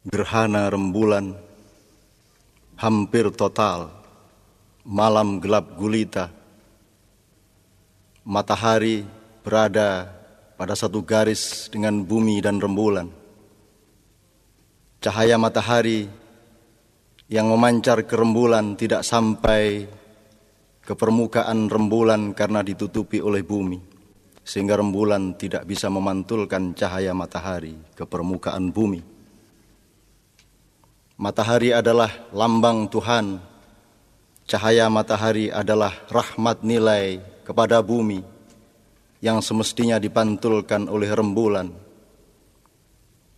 Gerhana rembulan hampir total, malam gelap gulita, matahari berada pada satu garis dengan bumi dan rembulan. Cahaya matahari yang memancar ke rembulan tidak sampai ke permukaan rembulan karena ditutupi oleh bumi, sehingga rembulan tidak bisa memantulkan cahaya matahari ke permukaan bumi. Matahari adalah lambang Tuhan. Cahaya matahari adalah rahmat nilai kepada bumi yang semestinya dipantulkan oleh rembulan.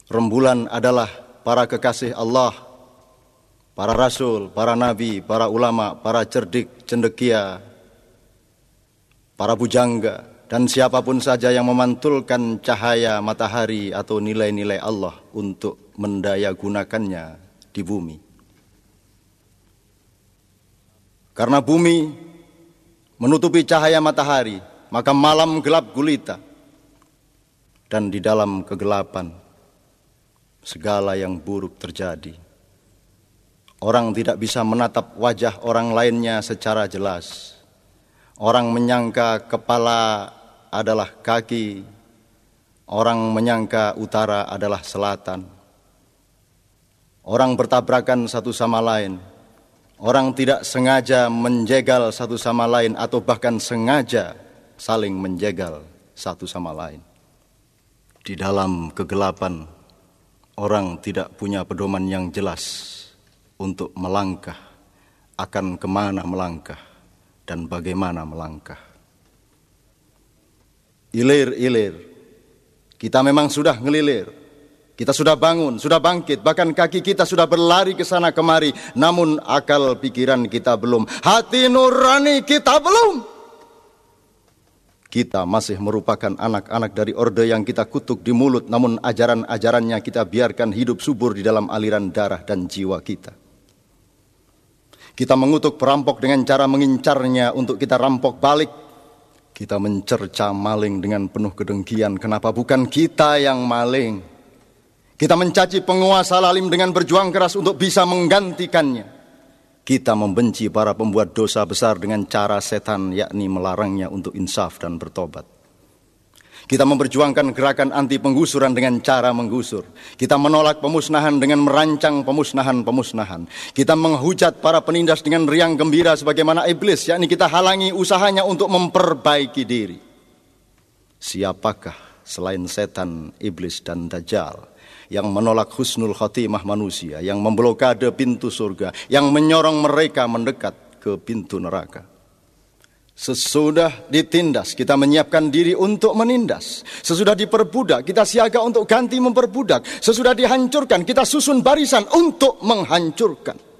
Rembulan adalah para kekasih Allah, para rasul, para nabi, para ulama, para cerdik, cendekia, para bujangga, dan siapa pun saja yang memantulkan cahaya matahari atau nilai-nilai Allah untuk mendaya gunakannya di bumi. Karena bumi menutupi cahaya matahari, maka malam gelap gulita. Dan di dalam kegelapan, segala yang buruk terjadi. Orang tidak bisa menatap wajah orang lainnya secara jelas. Orang menyangka kepala adalah kaki, orang menyangka utara adalah selatan. Orang bertabrakan satu sama lain. Orang tidak sengaja menjegal satu sama lain atau bahkan sengaja saling menjegal satu sama lain. Di dalam kegelapan, orang tidak punya pedoman yang jelas untuk melangkah akan ke mana melangkah dan bagaimana melangkah. Ilir-ilir, kita memang sudah ngelilir, kita sudah bangun, sudah bangkit, bahkan kaki kita sudah berlari ke sana kemari, namun akal pikiran kita belum, hati nurani kita belum. Kita masih merupakan anak-anak dari orde yang kita kutuk di mulut, namun ajaran-ajarannya kita biarkan hidup subur di dalam aliran darah dan jiwa kita. Kita mengutuk perampok dengan cara mengincarnya untuk kita rampok balik. Kita mencerca maling dengan penuh kedengkian. Kenapa bukan kita yang maling? Kita mencaci penguasa lalim dengan berjuang keras untuk bisa menggantikannya. Kita membenci para pembuat dosa besar dengan cara setan yakni melarangnya untuk insaf dan bertobat. Kita memperjuangkan gerakan anti penggusuran dengan cara menggusur. Kita menolak pemusnahan dengan merancang pemusnahan-pemusnahan. Kita menghujat para penindas dengan riang gembira sebagaimana iblis, yakni kita halangi usahanya untuk memperbaiki diri. Siapakah selain setan, iblis, dan dajjal yang menolak husnul khatimah manusia, yang memblokade pintu surga, yang menyorong mereka mendekat ke pintu neraka. Sesudah ditindas, kita menyiapkan diri untuk menindas. Sesudah diperbudak, kita siaga untuk ganti memperbudak. Sesudah dihancurkan, kita susun barisan untuk menghancurkan.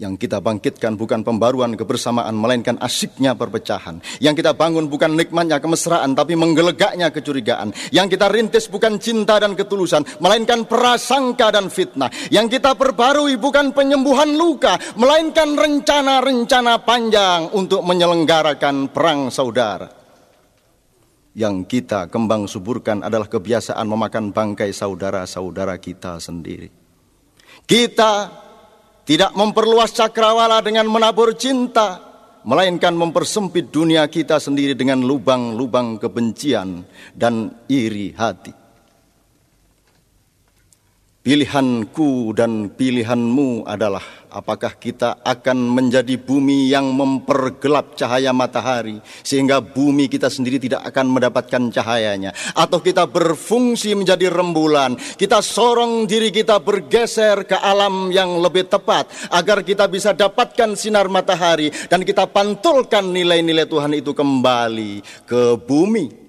Yang kita bangkitkan bukan pembaruan kebersamaan, melainkan asyiknya perpecahan. Yang kita bangun bukan nikmatnya kemesraan, tapi menggelegaknya kecurigaan. Yang kita rintis bukan cinta dan ketulusan, melainkan prasangka dan fitnah. Yang kita perbarui bukan penyembuhan luka, melainkan rencana-rencana panjang untuk menyelenggarakan perang saudara. Yang kita kembang suburkan adalah kebiasaan memakan bangkai saudara-saudara kita sendiri. Kita tidak memperluas cakrawala dengan menabur cinta, melainkan mempersempit dunia kita sendiri dengan lubang-lubang kebencian dan iri hati. Pilihanku dan pilihanmu adalah apakah kita akan menjadi bumi yang mempergelap cahaya matahari sehingga bumi kita sendiri tidak akan mendapatkan cahayanya? Atau kita berfungsi menjadi rembulan kita sorong diri kita bergeser ke alam yang lebih tepat agar kita bisa dapatkan sinar matahari dan kita pantulkan nilai-nilai Tuhan itu kembali ke bumi